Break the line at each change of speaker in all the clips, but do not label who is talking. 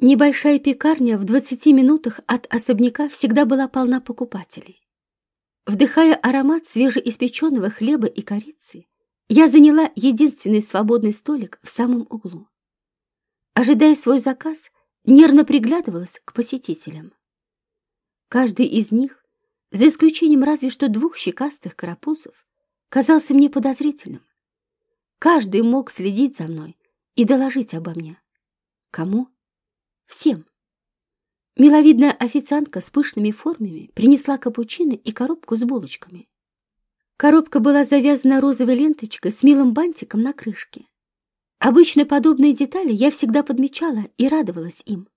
Небольшая пекарня в двадцати минутах от особняка всегда была полна покупателей. Вдыхая аромат свежеиспеченного хлеба и корицы, я заняла единственный свободный столик в самом углу. Ожидая свой заказ, нервно приглядывалась к посетителям. Каждый из них, за исключением разве что двух щекастых карапузов, казался мне подозрительным. Каждый мог следить за мной и доложить обо мне. Кому? Всем. Миловидная официантка с пышными формами принесла капучино и коробку с булочками. Коробка была завязана розовой ленточкой с милым бантиком на крышке. Обычно подобные детали я всегда подмечала и радовалась им.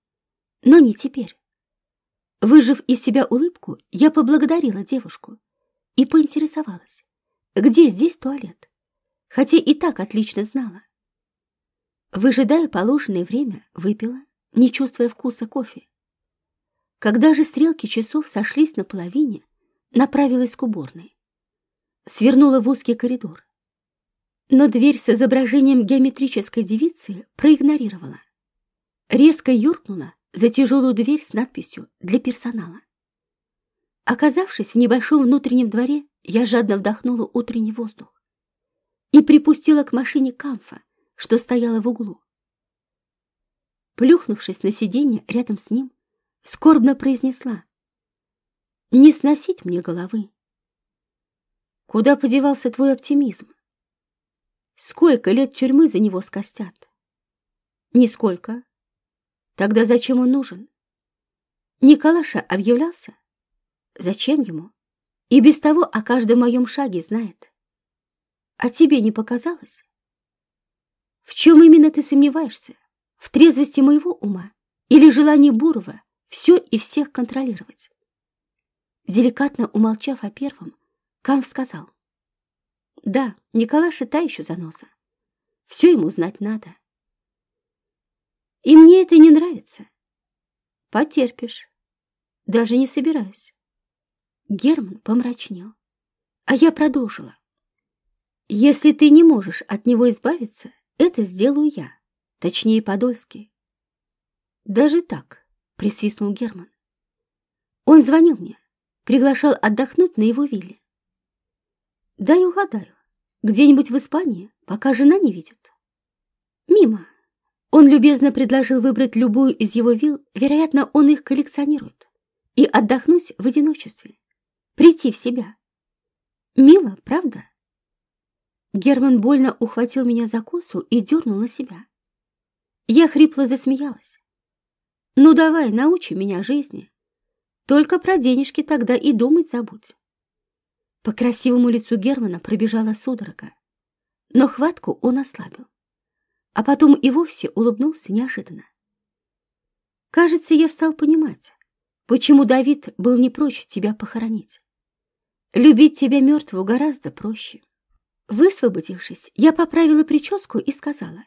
Но не теперь. Выжив из себя улыбку, я поблагодарила девушку и поинтересовалась, где здесь туалет, хотя и так отлично знала. Выжидая положенное время, выпила, не чувствуя вкуса кофе. Когда же стрелки часов сошлись на половине, направилась к уборной. Свернула в узкий коридор. Но дверь с изображением геометрической девицы проигнорировала. Резко юркнула за тяжелую дверь с надписью «Для персонала». Оказавшись в небольшом внутреннем дворе, я жадно вдохнула утренний воздух и припустила к машине камфа, что стояла в углу. Плюхнувшись на сиденье рядом с ним, скорбно произнесла «Не сносить мне головы». Куда подевался твой оптимизм? Сколько лет тюрьмы за него скостят? Нисколько. Тогда зачем он нужен? Николаша объявлялся? Зачем ему? И без того о каждом моем шаге знает. А тебе не показалось? В чем именно ты сомневаешься? В трезвости моего ума или желании Бурова все и всех контролировать? Деликатно умолчав о первом, Камф сказал. Да, Николаша та еще заноза. Все ему знать надо. И мне это не нравится. Потерпишь. Даже не собираюсь. Герман помрачнел, а я продолжила. Если ты не можешь от него избавиться, это сделаю я, точнее Подольский. Даже так, присвистнул Герман. Он звонил мне, приглашал отдохнуть на его вилле. Дай угадаю, где-нибудь в Испании, пока жена не видит. Мимо. Он любезно предложил выбрать любую из его вилл, вероятно, он их коллекционирует, и отдохнуть в одиночестве, прийти в себя. Мило, правда? Герман больно ухватил меня за косу и дернул на себя. Я хрипло засмеялась. «Ну давай, научи меня жизни. Только про денежки тогда и думать забудь». По красивому лицу Германа пробежала судорога, но хватку он ослабил, а потом и вовсе улыбнулся неожиданно. Кажется, я стал понимать, почему Давид был не прочь тебя похоронить. Любить тебя мертвую гораздо проще. Высвободившись, я поправила прическу и сказала,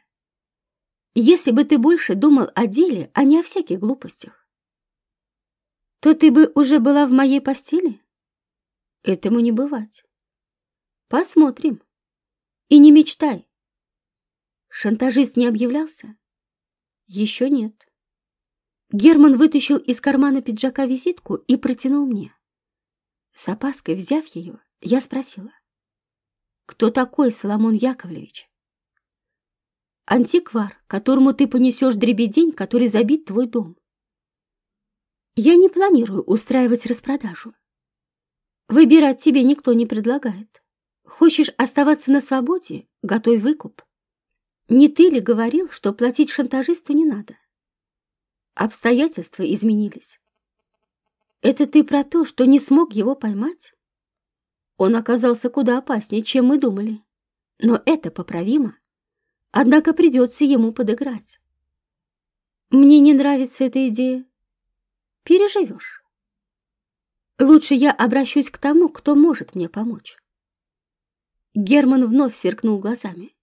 «Если бы ты больше думал о деле, а не о всяких глупостях, то ты бы уже была в моей постели?» «Этому не бывать». «Посмотрим. И не мечтай». «Шантажист не объявлялся?» «Еще нет». Герман вытащил из кармана пиджака визитку и протянул мне. С опаской взяв ее, я спросила. Кто такой Соломон Яковлевич? Антиквар, которому ты понесешь дребедень, который забит твой дом. Я не планирую устраивать распродажу. Выбирать тебе никто не предлагает. Хочешь оставаться на свободе? Готовь выкуп. Не ты ли говорил, что платить шантажисту не надо? Обстоятельства изменились. Это ты про то, что не смог его поймать? Он оказался куда опаснее, чем мы думали. Но это поправимо. Однако придется ему подыграть. Мне не нравится эта идея. Переживешь. Лучше я обращусь к тому, кто может мне помочь. Герман вновь сверкнул глазами,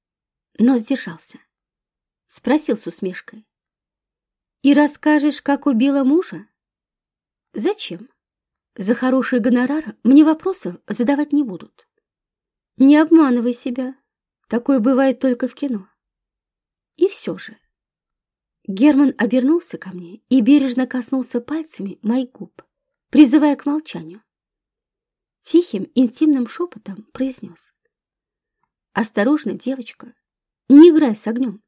но сдержался. Спросил с усмешкой. «И расскажешь, как убила мужа?» «Зачем?» За хороший гонорар мне вопросов задавать не будут. Не обманывай себя. Такое бывает только в кино. И все же. Герман обернулся ко мне и бережно коснулся пальцами моих губ, призывая к молчанию. Тихим, интимным шепотом произнес. «Осторожно, девочка, не играй с огнем.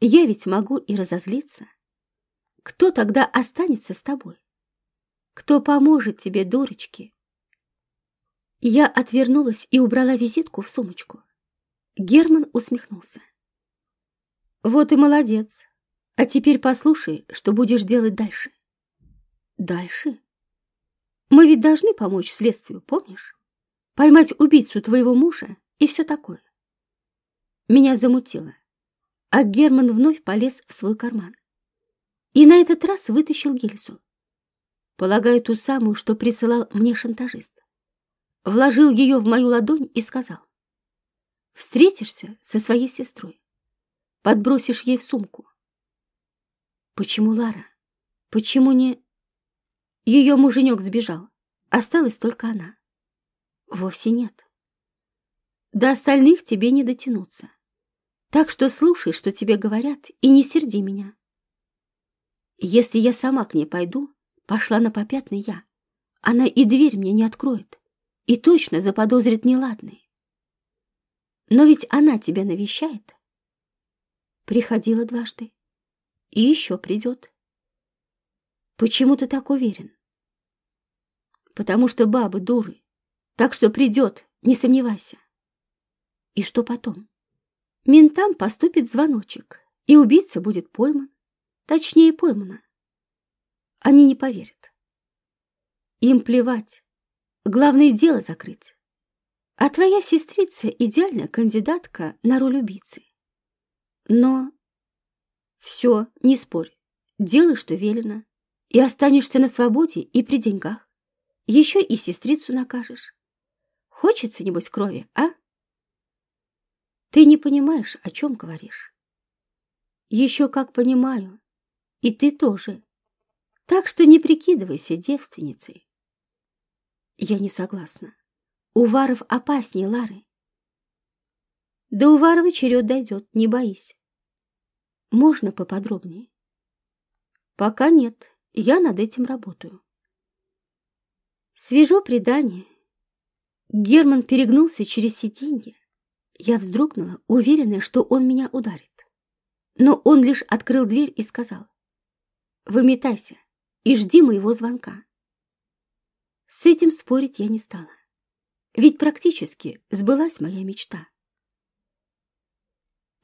Я ведь могу и разозлиться. Кто тогда останется с тобой? Кто поможет тебе, дурочке?» Я отвернулась и убрала визитку в сумочку. Герман усмехнулся. «Вот и молодец. А теперь послушай, что будешь делать дальше». «Дальше?» «Мы ведь должны помочь следствию, помнишь? Поймать убийцу твоего мужа и все такое». Меня замутило, а Герман вновь полез в свой карман. И на этот раз вытащил гильзу. Полагаю, ту самую, что присылал мне шантажист. Вложил ее в мою ладонь и сказал. «Встретишься со своей сестрой. Подбросишь ей сумку. Почему Лара? Почему не... Ее муженек сбежал. Осталась только она. Вовсе нет. До остальных тебе не дотянуться. Так что слушай, что тебе говорят, и не серди меня. Если я сама к ней пойду, пошла на попятный я, она и дверь мне не откроет, и точно заподозрит неладное. Но ведь она тебя навещает. Приходила дважды и еще придет. Почему ты так уверен? Потому что бабы дуры. Так что придет, не сомневайся. И что потом? Ментам поступит звоночек, и убийца будет пойман. Точнее, поймана. Они не поверят. Им плевать. Главное дело закрыть. А твоя сестрица — идеальная кандидатка на роль убийцы. Но все, не спорь. Делай, что велено. И останешься на свободе и при деньгах. Еще и сестрицу накажешь. Хочется, небось, крови, а? Ты не понимаешь, о чем говоришь. Еще как понимаю. И ты тоже. Так что не прикидывайся девственницей. Я не согласна. Уваров опаснее Лары. До Уварова черед дойдет, не боись. Можно поподробнее? Пока нет, я над этим работаю. Свежо предание. Герман перегнулся через сиденье. Я вздрогнула, уверенная, что он меня ударит. Но он лишь открыл дверь и сказал, «Выметайся и жди моего звонка». С этим спорить я не стала. Ведь практически сбылась моя мечта.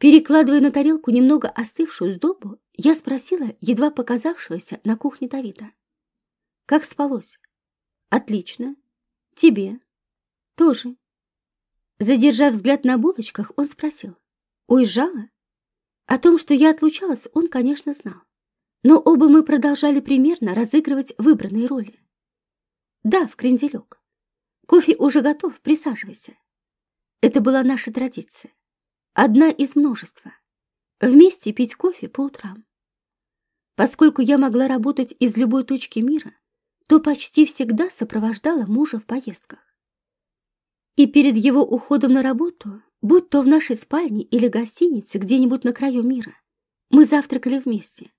Перекладывая на тарелку немного остывшую сдобу, я спросила едва показавшегося на кухне Давида. «Как спалось?» «Отлично. Тебе?» «Тоже». Задержав взгляд на булочках, он спросил. «Уезжала?» О том, что я отлучалась, он, конечно, знал. Но оба мы продолжали примерно разыгрывать выбранные роли. «Да, в кренделек. Кофе уже готов, присаживайся». Это была наша традиция. Одна из множества. Вместе пить кофе по утрам. Поскольку я могла работать из любой точки мира, то почти всегда сопровождала мужа в поездках. И перед его уходом на работу, будь то в нашей спальне или гостинице где-нибудь на краю мира, мы завтракали вместе.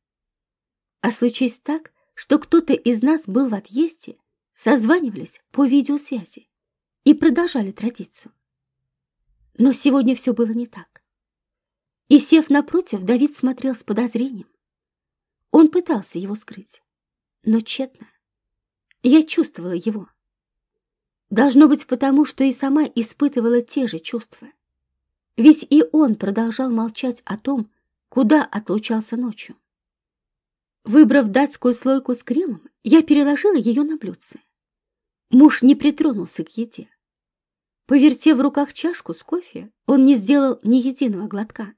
А случись так, что кто-то из нас был в отъезде, созванивались по видеосвязи и продолжали традицию. Но сегодня все было не так. И, сев напротив, Давид смотрел с подозрением. Он пытался его скрыть, но тщетно. Я чувствовала его. Должно быть потому, что и сама испытывала те же чувства. Ведь и он продолжал молчать о том, куда отлучался ночью. Выбрав датскую слойку с кремом, я переложила ее на блюдце. Муж не притронулся к еде. Повертев в руках чашку с кофе, он не сделал ни единого глотка.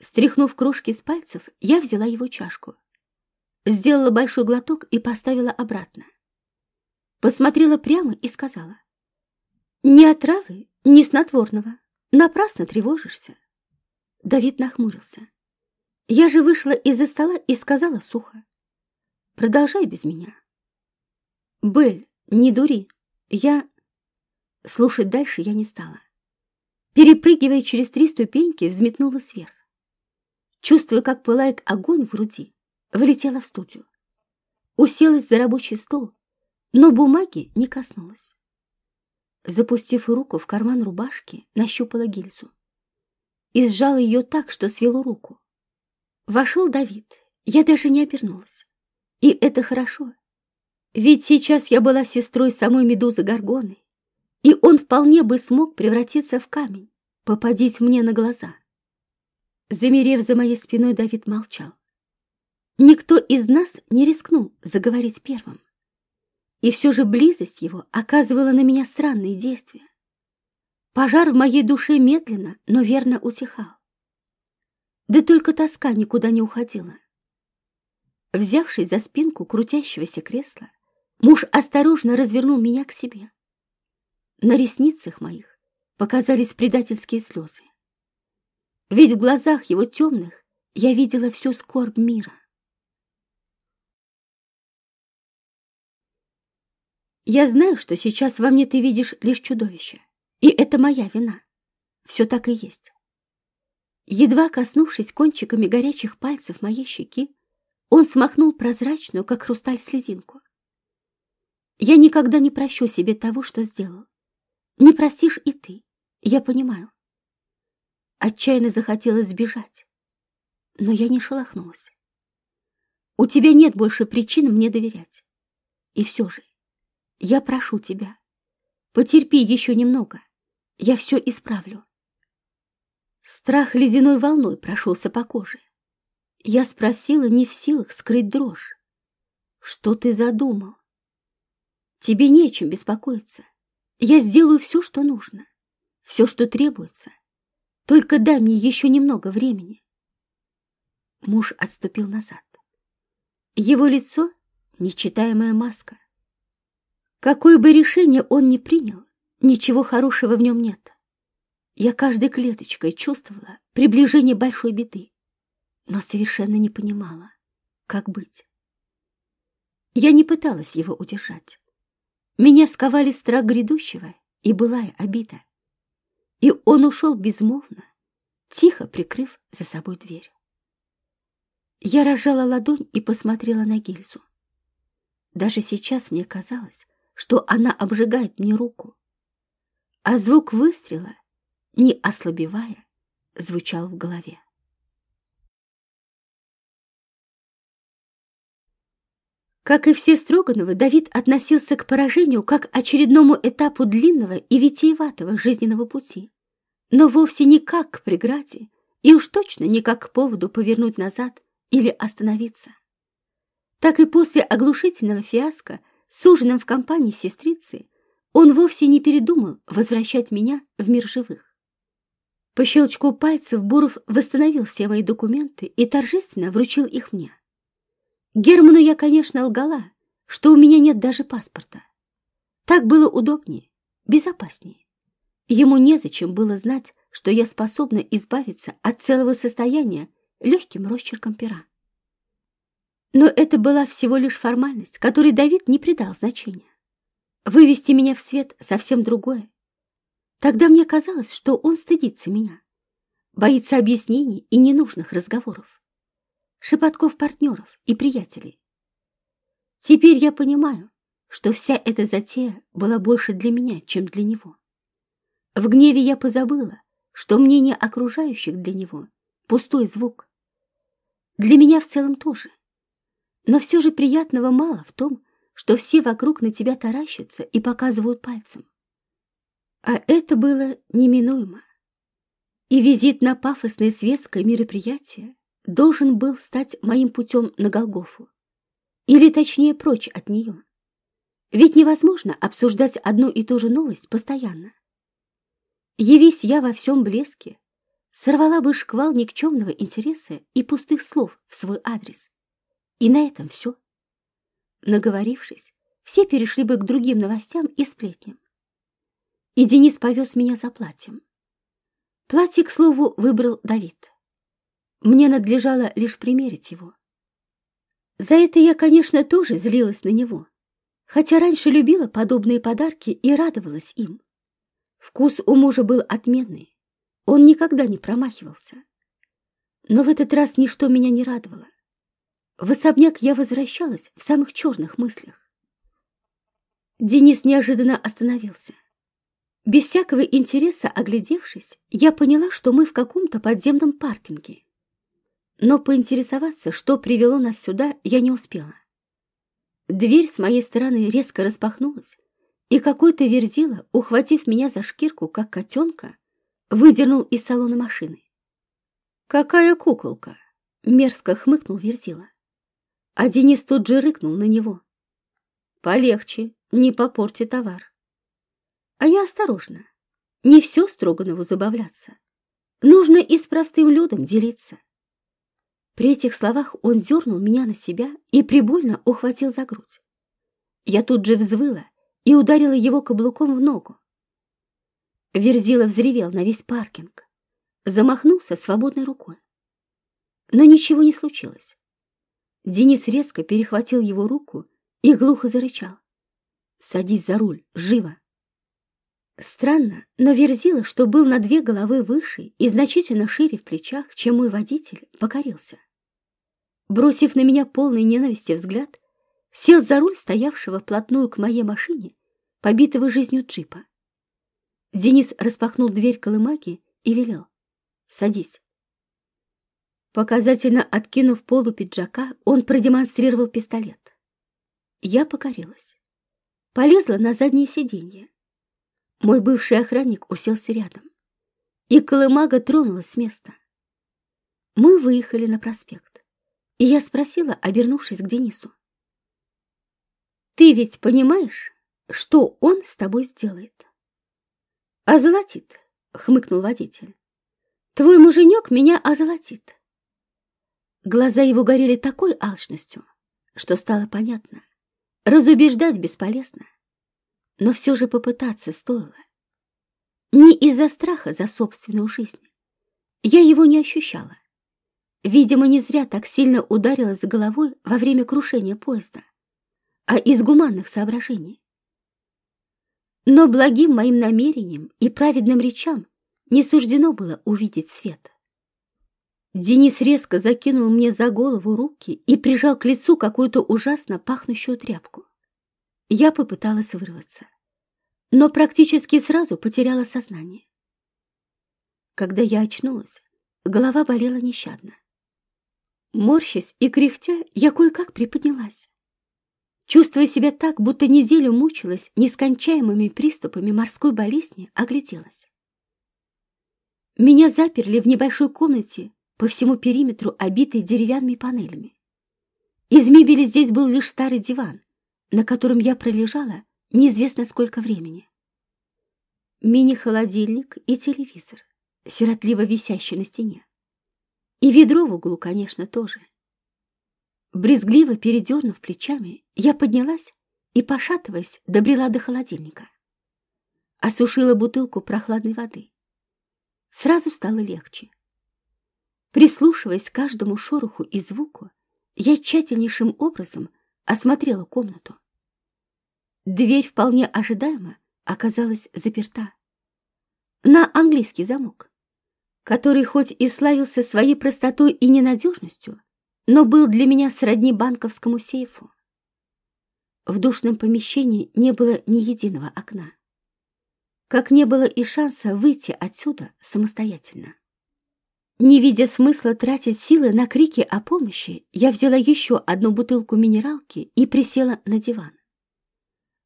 Стряхнув крошки с пальцев, я взяла его чашку. Сделала большой глоток и поставила обратно. Посмотрела прямо и сказала. «Ни отравы, ни снотворного. Напрасно тревожишься». Давид нахмурился. Я же вышла из-за стола и сказала сухо. «Продолжай без меня». «Бель, не дури. Я...» Слушать дальше я не стала. Перепрыгивая через три ступеньки, взметнулась вверх. Чувствуя, как пылает огонь в груди, влетела в студию. Уселась за рабочий стол, но бумаги не коснулась. Запустив руку в карман рубашки, нащупала гильзу и сжала ее так, что свело руку. Вошел Давид, я даже не обернулась. И это хорошо, ведь сейчас я была сестрой самой Медузы Горгоны, и он вполне бы смог превратиться в камень, попадить мне на глаза. Замерев за моей спиной, Давид молчал. Никто из нас не рискнул заговорить первым. И все же близость его оказывала на меня странные действия. Пожар в моей душе медленно, но верно утихал. Да только тоска никуда не уходила. Взявшись за спинку крутящегося кресла, муж осторожно развернул меня к себе. На ресницах моих показались предательские слезы. Ведь в глазах его темных я видела всю скорбь мира. Я знаю, что сейчас во мне ты видишь лишь чудовище, и это моя вина. Все так и есть. Едва коснувшись кончиками горячих пальцев моей щеки, он смахнул прозрачную, как хрусталь, слезинку. Я никогда не прощу себе того, что сделал. Не простишь и ты, я понимаю. Отчаянно захотелось сбежать, но я не шелохнулась. У тебя нет больше причин мне доверять. И все же, я прошу тебя, потерпи еще немного, я все исправлю. Страх ледяной волной прошелся по коже. Я спросила, не в силах скрыть дрожь. Что ты задумал? Тебе не о чем беспокоиться. Я сделаю все, что нужно, все, что требуется. Только дай мне еще немного времени. Муж отступил назад. Его лицо — нечитаемая маска. Какое бы решение он ни принял, ничего хорошего в нем нет. Я каждой клеточкой чувствовала приближение большой беды, но совершенно не понимала, как быть. Я не пыталась его удержать. Меня сковали страх грядущего и былая обида. И он ушел безмолвно, тихо прикрыв за собой дверь. Я разжала ладонь и посмотрела на гильзу. Даже сейчас мне казалось, что она обжигает мне руку. А звук выстрела, не ослабевая, звучал в голове. Как и все Строгановы, Давид относился к поражению как очередному этапу длинного и витиеватого жизненного пути, но вовсе не как к преграде, и уж точно не как к поводу повернуть назад или остановиться. Так и после оглушительного фиаско с ужином в компании сестрицы он вовсе не передумал возвращать меня в мир живых. По щелчку пальцев Буров восстановил все мои документы и торжественно вручил их мне. Герману я, конечно, лгала, что у меня нет даже паспорта. Так было удобнее, безопаснее. Ему незачем было знать, что я способна избавиться от целого состояния легким росчерком пера. Но это была всего лишь формальность, которой Давид не придал значения. Вывести меня в свет совсем другое. Тогда мне казалось, что он стыдится меня, боится объяснений и ненужных разговоров шепотков партнеров и приятелей. Теперь я понимаю, что вся эта затея была больше для меня, чем для него. В гневе я позабыла, что мнение окружающих для него — пустой звук. Для меня в целом тоже. Но все же приятного мало в том, что все вокруг на тебя таращатся и показывают пальцем. А это было неминуемо. И визит на пафосное светское мероприятие должен был стать моим путем на Голгофу. Или точнее прочь от нее. Ведь невозможно обсуждать одну и ту же новость постоянно. Явись я во всем блеске, сорвала бы шквал никчемного интереса и пустых слов в свой адрес. И на этом все. Наговорившись, все перешли бы к другим новостям и сплетням. И Денис повез меня за платьем. Платье, к слову, выбрал Давид. Мне надлежало лишь примерить его. За это я, конечно, тоже злилась на него, хотя раньше любила подобные подарки и радовалась им. Вкус у мужа был отменный, он никогда не промахивался. Но в этот раз ничто меня не радовало. В особняк я возвращалась в самых черных мыслях. Денис неожиданно остановился. Без всякого интереса оглядевшись, я поняла, что мы в каком-то подземном паркинге. Но поинтересоваться, что привело нас сюда, я не успела. Дверь с моей стороны резко распахнулась, и какой-то верзила, ухватив меня за шкирку, как котенка, выдернул из салона машины. «Какая куколка!» — мерзко хмыкнул верзила. А Денис тут же рыкнул на него. «Полегче, не попорти товар». А я осторожно. Не все Строганову забавляться. Нужно и с простым людом делиться. При этих словах он дернул меня на себя и прибольно ухватил за грудь. Я тут же взвыла и ударила его каблуком в ногу. Верзила взревел на весь паркинг, замахнулся свободной рукой. Но ничего не случилось. Денис резко перехватил его руку и глухо зарычал. «Садись за руль, живо!» Странно, но Верзила, что был на две головы выше и значительно шире в плечах, чем мой водитель, покорился. Бросив на меня полный ненависти взгляд, сел за руль стоявшего вплотную к моей машине, побитого жизнью джипа. Денис распахнул дверь колымаги и велел. «Садись». Показательно откинув полу пиджака, он продемонстрировал пистолет. Я покорилась. Полезла на заднее сиденье. Мой бывший охранник уселся рядом, и колымага тронулась с места. Мы выехали на проспект, и я спросила, обернувшись к Денису. «Ты ведь понимаешь, что он с тобой сделает?» «Озолотит», — хмыкнул водитель. «Твой муженек меня озолотит». Глаза его горели такой алчностью, что стало понятно. Разубеждать бесполезно но все же попытаться стоило. Не из-за страха за собственную жизнь. Я его не ощущала. Видимо, не зря так сильно ударилась головой во время крушения поезда, а из гуманных соображений. Но благим моим намерениям и праведным речам не суждено было увидеть свет. Денис резко закинул мне за голову руки и прижал к лицу какую-то ужасно пахнущую тряпку. Я попыталась вырваться, но практически сразу потеряла сознание. Когда я очнулась, голова болела нещадно. Морщась и кряхтя, я кое-как приподнялась. Чувствуя себя так, будто неделю мучилась нескончаемыми приступами морской болезни, огляделась. Меня заперли в небольшой комнате по всему периметру, обитой деревянными панелями. Из мебели здесь был лишь старый диван, на котором я пролежала неизвестно сколько времени. Мини-холодильник и телевизор, сиротливо висящий на стене. И ведро в углу, конечно, тоже. Брезгливо передернув плечами, я поднялась и, пошатываясь, добрела до холодильника. Осушила бутылку прохладной воды. Сразу стало легче. Прислушиваясь к каждому шороху и звуку, я тщательнейшим образом осмотрела комнату. Дверь вполне ожидаемо оказалась заперта. На английский замок, который хоть и славился своей простотой и ненадежностью, но был для меня сродни банковскому сейфу. В душном помещении не было ни единого окна. Как не было и шанса выйти отсюда самостоятельно. Не видя смысла тратить силы на крики о помощи, я взяла еще одну бутылку минералки и присела на диван.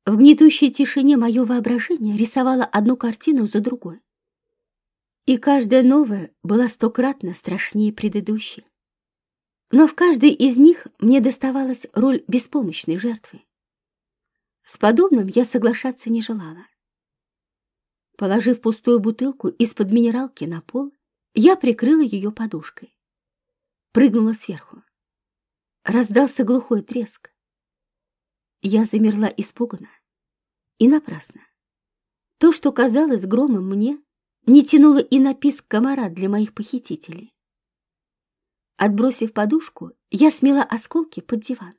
В гнетущей тишине мое воображение рисовало одну картину за другой. И каждая новая была стократно страшнее предыдущей. Но в каждой из них мне доставалась роль беспомощной жертвы. С подобным я соглашаться не желала. Положив пустую бутылку из-под минералки на пол, я прикрыла ее подушкой. Прыгнула сверху. Раздался глухой треск. Я замерла испуганно. И напрасно. То, что казалось громом мне, не тянуло и на писк комара для моих похитителей. Отбросив подушку, я смела осколки под диван.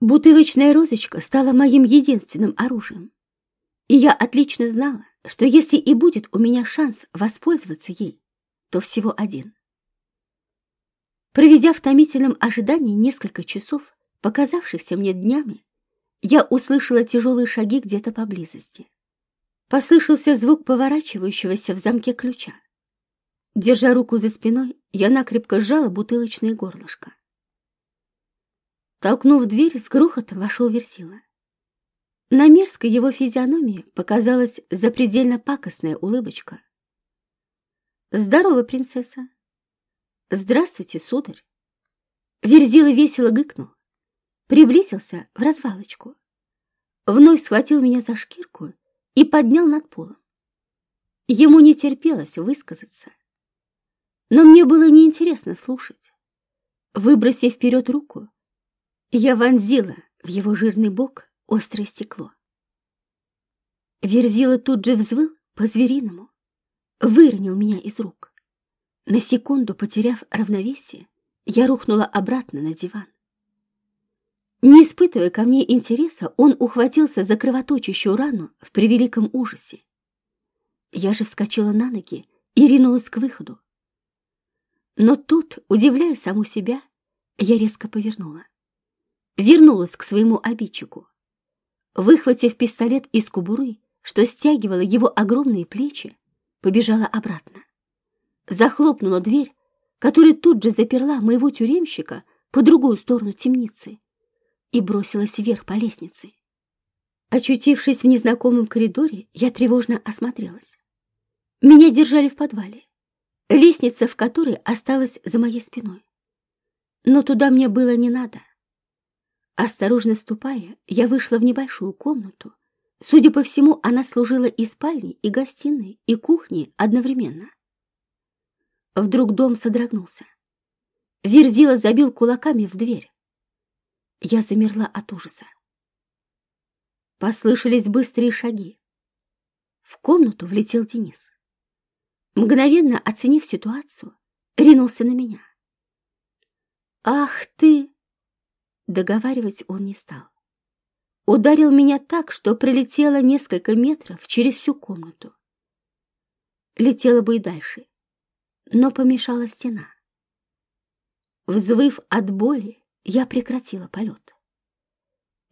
Бутылочная розочка стала моим единственным оружием. И я отлично знала, что если и будет у меня шанс воспользоваться ей, то всего один. Проведя в томительном ожидании несколько часов, показавшихся мне днями, я услышала тяжелые шаги где-то поблизости. Послышался звук поворачивающегося в замке ключа. Держа руку за спиной, я накрепко сжала бутылочное горлышко. Толкнув дверь, с грохотом вошел Версила. На мерзкой его физиономии показалась запредельно пакостная улыбочка. «Здорово, принцесса!» «Здравствуйте, сударь!» Верзила весело гыкнул, приблизился в развалочку, вновь схватил меня за шкирку и поднял над полом. Ему не терпелось высказаться, но мне было неинтересно слушать. Выбросив вперед руку, я вонзила в его жирный бок острое стекло. Верзила тут же взвыл по-звериному, выронил меня из рук. На секунду, потеряв равновесие, я рухнула обратно на диван. Не испытывая ко мне интереса, он ухватился за кровоточащую рану в превеликом ужасе. Я же вскочила на ноги и ринулась к выходу. Но тут, удивляя саму себя, я резко повернула. Вернулась к своему обидчику. Выхватив пистолет из кубуры, что стягивало его огромные плечи, побежала обратно. Захлопнула дверь, которая тут же заперла моего тюремщика по другую сторону темницы и бросилась вверх по лестнице. Очутившись в незнакомом коридоре, я тревожно осмотрелась. Меня держали в подвале, лестница в которой осталась за моей спиной. Но туда мне было не надо. Осторожно ступая, я вышла в небольшую комнату. Судя по всему, она служила и спальней, и гостиной, и кухней одновременно. Вдруг дом содрогнулся. Верзила забил кулаками в дверь. Я замерла от ужаса. Послышались быстрые шаги. В комнату влетел Денис. Мгновенно оценив ситуацию, ринулся на меня. «Ах ты!» Договаривать он не стал. Ударил меня так, что пролетело несколько метров через всю комнату. Летела бы и дальше, но помешала стена. Взвыв от боли, я прекратила полет.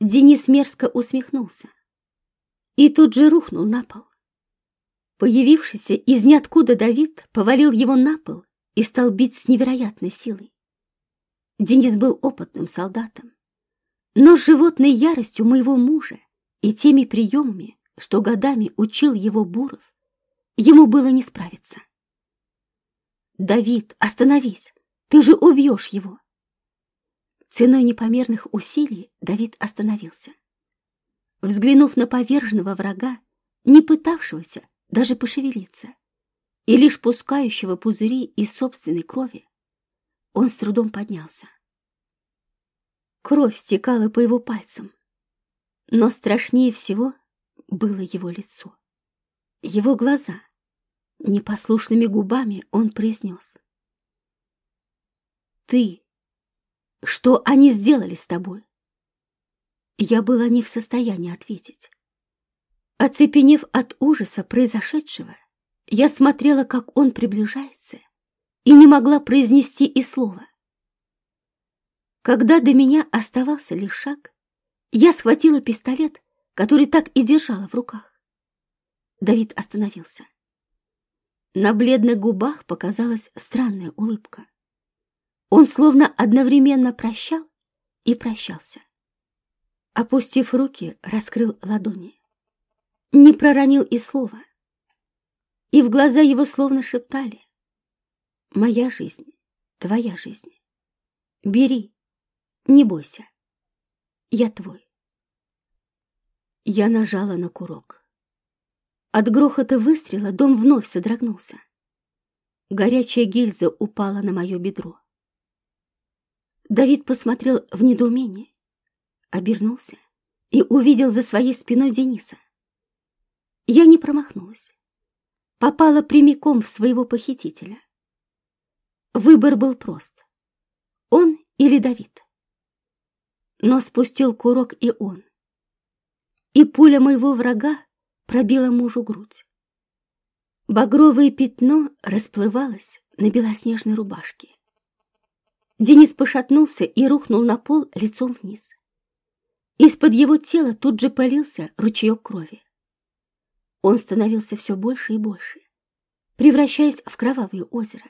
Денис мерзко усмехнулся и тут же рухнул на пол. Появившийся из ниоткуда Давид повалил его на пол и стал бить с невероятной силой. Денис был опытным солдатом, но с животной яростью моего мужа и теми приемами, что годами учил его Буров, ему было не справиться. «Давид, остановись! Ты же убьешь его!» Ценой непомерных усилий Давид остановился. Взглянув на поверженного врага, не пытавшегося даже пошевелиться, и лишь пускающего пузыри из собственной крови, он с трудом поднялся. Кровь стекала по его пальцам, но страшнее всего было его лицо. Его глаза. Непослушными губами он произнес. «Ты! Что они сделали с тобой?» Я была не в состоянии ответить. Оцепенев от ужаса произошедшего, я смотрела, как он приближается, и не могла произнести и слова. Когда до меня оставался лишь шаг, я схватила пистолет, который так и держала в руках. Давид остановился. На бледных губах показалась странная улыбка. Он словно одновременно прощал и прощался. Опустив руки, раскрыл ладони. Не проронил и слова. И в глаза его словно шептали. «Моя жизнь, твоя жизнь. Бери, не бойся. Я твой. Я нажала на курок. От грохота выстрела дом вновь содрогнулся. Горячая гильза упала на мое бедро. Давид посмотрел в недоумение, обернулся и увидел за своей спиной Дениса. Я не промахнулась. Попала прямиком в своего похитителя. Выбор был прост. Он или Давид но спустил курок и он. И пуля моего врага пробила мужу грудь. Багровое пятно расплывалось на белоснежной рубашке. Денис пошатнулся и рухнул на пол лицом вниз. Из-под его тела тут же полился ручеек крови. Он становился все больше и больше, превращаясь в кровавое озеро.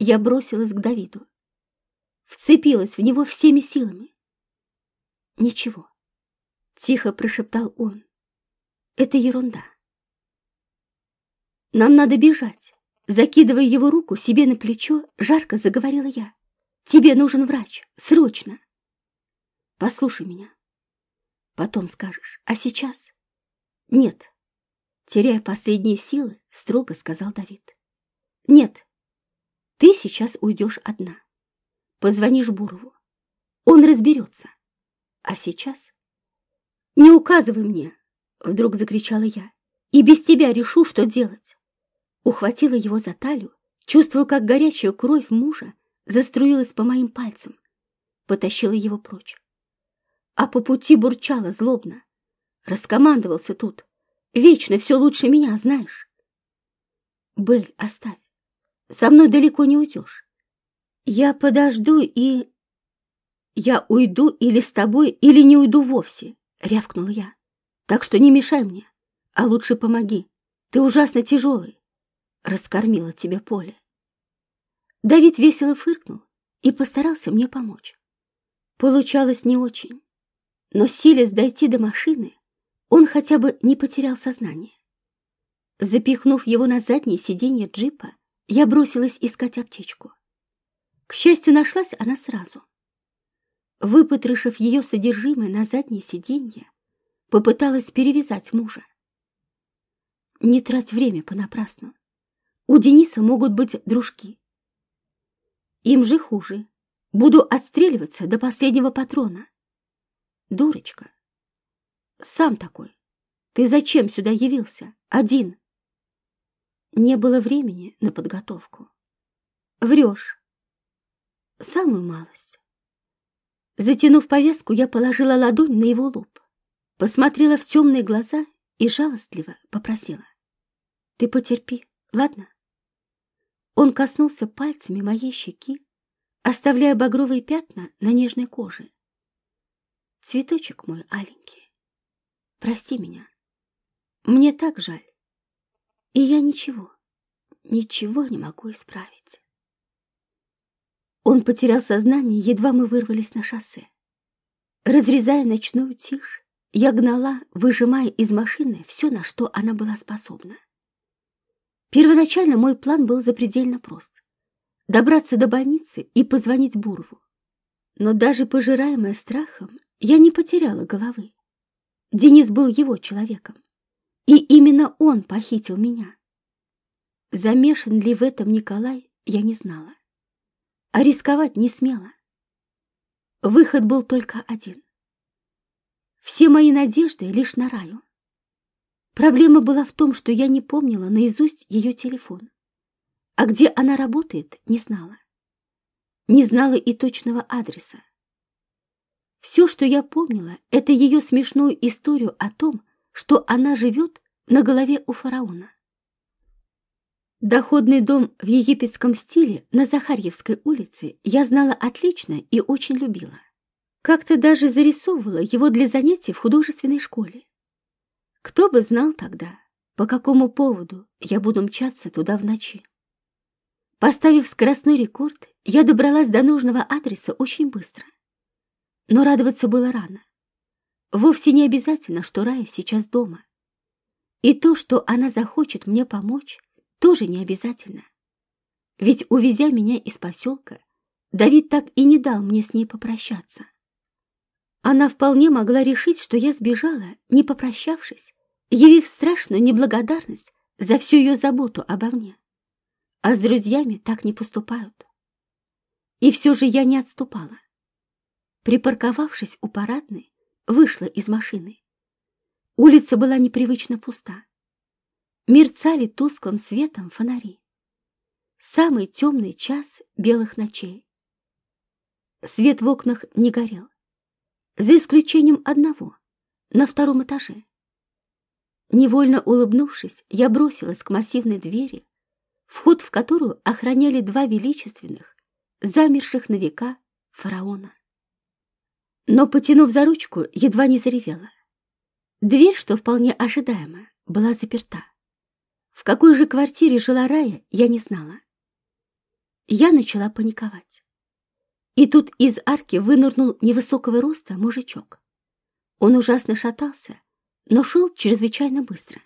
Я бросилась к Давиду, вцепилась в него всеми силами. «Ничего», — тихо прошептал он, — «это ерунда». «Нам надо бежать», — закидывая его руку себе на плечо, жарко заговорила я. «Тебе нужен врач, срочно». «Послушай меня. Потом скажешь, а сейчас?» «Нет», — теряя последние силы, строго сказал Давид. «Нет, ты сейчас уйдешь одна. Позвонишь Бурову. Он разберется. А сейчас... «Не указывай мне!» — вдруг закричала я. «И без тебя решу, что делать!» Ухватила его за талию, чувствуя, как горячая кровь мужа заструилась по моим пальцам. Потащила его прочь. А по пути бурчала злобно. Раскомандовался тут. Вечно все лучше меня, знаешь. Бель, оставь. Со мной далеко не уйдешь. Я подожду и... Я уйду или с тобой, или не уйду вовсе, рявкнул я. Так что не мешай мне, а лучше помоги. Ты ужасно тяжелый. Раскормила тебе поле. Давид весело фыркнул и постарался мне помочь. Получалось не очень, но силясь дойти до машины, он хотя бы не потерял сознание. Запихнув его на заднее сиденье джипа, я бросилась искать аптечку. К счастью, нашлась она сразу. Выпотрошив ее содержимое на заднее сиденье, попыталась перевязать мужа. Не трать время понапрасну. У Дениса могут быть дружки. Им же хуже. Буду отстреливаться до последнего патрона. Дурочка. Сам такой. Ты зачем сюда явился? Один. Не было времени на подготовку. Врешь. Самую малость. Затянув повязку, я положила ладонь на его лоб, посмотрела в темные глаза и жалостливо попросила. Ты потерпи, ладно? Он коснулся пальцами моей щеки, оставляя багровые пятна на нежной коже. Цветочек мой аленький, прости меня. Мне так жаль. И я ничего, ничего не могу исправить. Он потерял сознание, едва мы вырвались на шоссе. Разрезая ночную тишь, я гнала, выжимая из машины все, на что она была способна. Первоначально мой план был запредельно прост. Добраться до больницы и позвонить Бурову. Но даже пожираемая страхом, я не потеряла головы. Денис был его человеком. И именно он похитил меня. Замешан ли в этом Николай, я не знала. А рисковать не смела. Выход был только один. Все мои надежды лишь на Раю. Проблема была в том, что я не помнила наизусть ее телефон. А где она работает, не знала. Не знала и точного адреса. Все, что я помнила, это ее смешную историю о том, что она живет на голове у фараона. Доходный дом в египетском стиле на Захарьевской улице я знала отлично и очень любила. Как-то даже зарисовывала его для занятий в художественной школе. Кто бы знал тогда, по какому поводу я буду мчаться туда в ночи. Поставив скоростной рекорд, я добралась до нужного адреса очень быстро. Но радоваться было рано. Вовсе не обязательно, что Рая сейчас дома. И то, что она захочет мне помочь, тоже не обязательно. Ведь, увезя меня из поселка, Давид так и не дал мне с ней попрощаться. Она вполне могла решить, что я сбежала, не попрощавшись, явив страшную неблагодарность за всю ее заботу обо мне. А с друзьями так не поступают. И все же я не отступала. Припарковавшись у парадной, вышла из машины. Улица была непривычно пуста. Мерцали тусклым светом фонари. Самый темный час белых ночей. Свет в окнах не горел, за исключением одного, на втором этаже. Невольно улыбнувшись, я бросилась к массивной двери, вход в которую охраняли два величественных, замерших на века фараона. Но, потянув за ручку, едва не заревела. Дверь, что вполне ожидаемо, была заперта. В какой же квартире жила Рая, я не знала. Я начала паниковать. И тут из арки вынырнул невысокого роста мужичок. Он ужасно шатался, но шел чрезвычайно быстро.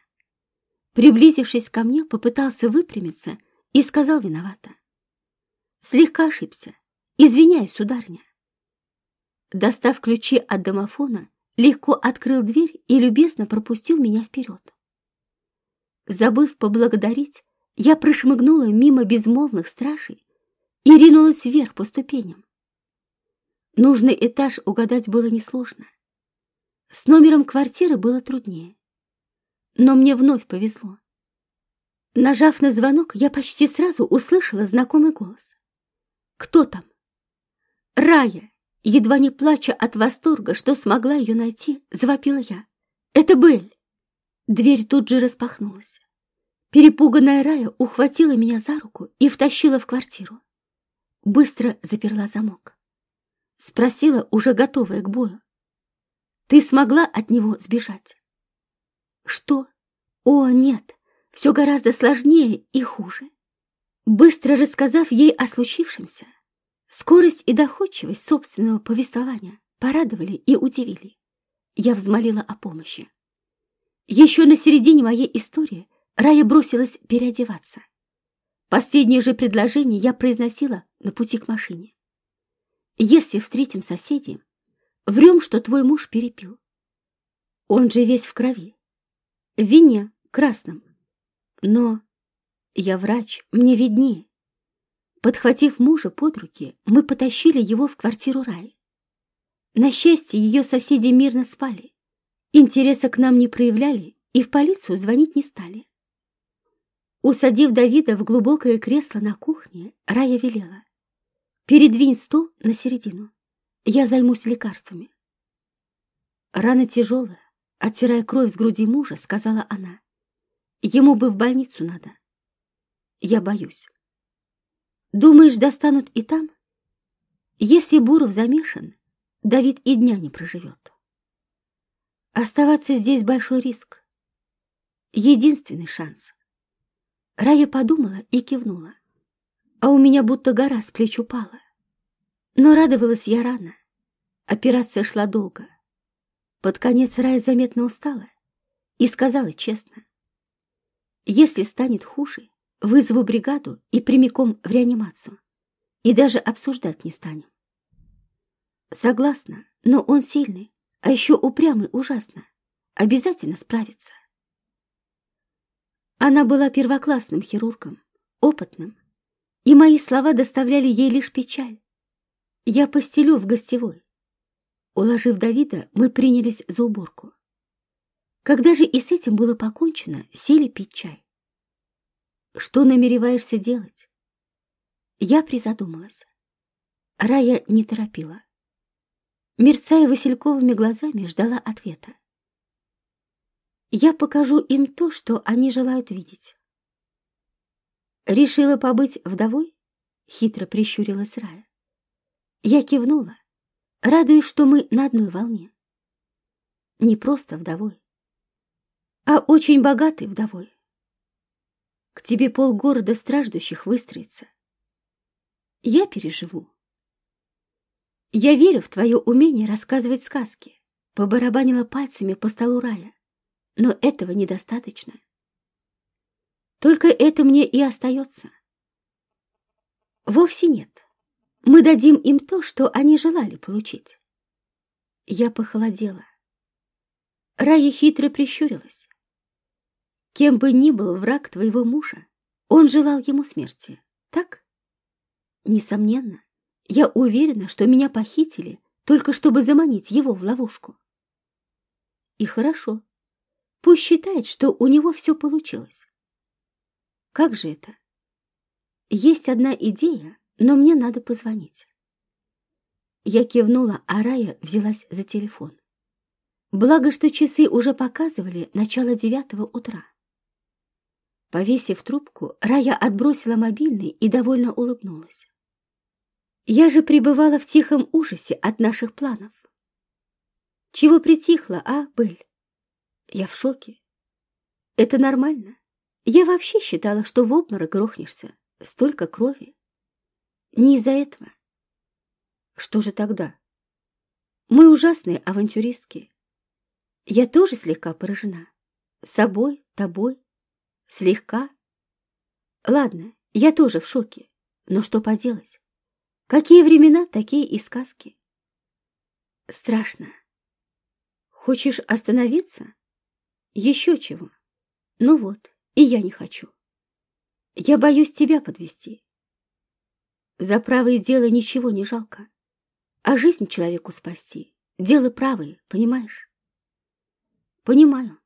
Приблизившись ко мне, попытался выпрямиться и сказал виновато. Слегка ошибся. Извиняюсь, сударня. Достав ключи от домофона, легко открыл дверь и любезно пропустил меня вперед. Забыв поблагодарить, я прошмыгнула мимо безмолвных стражей и ринулась вверх по ступеням. Нужный этаж угадать было несложно. С номером квартиры было труднее. Но мне вновь повезло. Нажав на звонок, я почти сразу услышала знакомый голос. «Кто там?» «Рая!» Едва не плача от восторга, что смогла ее найти, завопила я. «Это Белль!» Дверь тут же распахнулась. Перепуганная Рая ухватила меня за руку и втащила в квартиру. Быстро заперла замок. Спросила, уже готовая к бою. Ты смогла от него сбежать? Что? О, нет, все гораздо сложнее и хуже. Быстро рассказав ей о случившемся, скорость и доходчивость собственного повествования порадовали и удивили. Я взмолила о помощи. Еще на середине моей истории Рая бросилась переодеваться. Последнее же предложение я произносила на пути к машине. Если встретим соседей, врем, что твой муж перепил. Он же весь в крови. В вине, красном. Но я врач, мне виднее. Подхватив мужа под руки, мы потащили его в квартиру Раи. На счастье, ее соседи мирно спали. Интереса к нам не проявляли и в полицию звонить не стали. Усадив Давида в глубокое кресло на кухне, Рая велела. Передвинь стол на середину. Я займусь лекарствами. Рана тяжелая, оттирая кровь с груди мужа, сказала она. Ему бы в больницу надо. Я боюсь. Думаешь, достанут и там? Если Буров замешан, Давид и дня не проживет. Оставаться здесь большой риск. Единственный шанс. Рая подумала и кивнула а у меня будто гора с плеч упала. Но радовалась я рано. Операция шла долго. Под конец Рая заметно устала и сказала честно. Если станет хуже, вызову бригаду и прямиком в реанимацию. И даже обсуждать не станем. Согласна, но он сильный, а еще упрямый ужасно. Обязательно справится. Она была первоклассным хирургом, опытным, и мои слова доставляли ей лишь печаль. Я постелю в гостевой. Уложив Давида, мы принялись за уборку. Когда же и с этим было покончено, сели пить чай. Что намереваешься делать? Я призадумалась. Рая не торопила. Мерцая васильковыми глазами, ждала ответа. Я покажу им то, что они желают видеть. «Решила побыть вдовой?» — хитро прищурилась Рая. Я кивнула, радуясь, что мы на одной волне. Не просто вдовой, а очень богатой вдовой. К тебе полгорода страждущих выстроится. Я переживу. Я верю в твое умение рассказывать сказки, побарабанила пальцами по столу Рая, но этого недостаточно. Только это мне и остается. Вовсе нет. Мы дадим им то, что они желали получить. Я похолодела. Рая хитро прищурилась. Кем бы ни был враг твоего мужа, он желал ему смерти, так? Несомненно, я уверена, что меня похитили, только чтобы заманить его в ловушку. И хорошо. Пусть считает, что у него все получилось. Как же это? Есть одна идея, но мне надо позвонить. Я кивнула, а Рая взялась за телефон. Благо, что часы уже показывали начало девятого утра. Повесив трубку, Рая отбросила мобильный и довольно улыбнулась. Я же пребывала в тихом ужасе от наших планов. Чего притихла, а, Бель? Я в шоке. Это нормально. Я вообще считала, что в обморок грохнешься. Столько крови. Не из-за этого. Что же тогда? Мы ужасные авантюристки. Я тоже слегка поражена. Собой, тобой. Слегка. Ладно, я тоже в шоке. Но что поделать? Какие времена, такие и сказки. Страшно. Хочешь остановиться? Еще чего. Ну вот, и я не хочу. Я боюсь тебя подвести. За правое дело ничего не жалко. А жизнь человеку спасти — дело правое, понимаешь? Понимаю.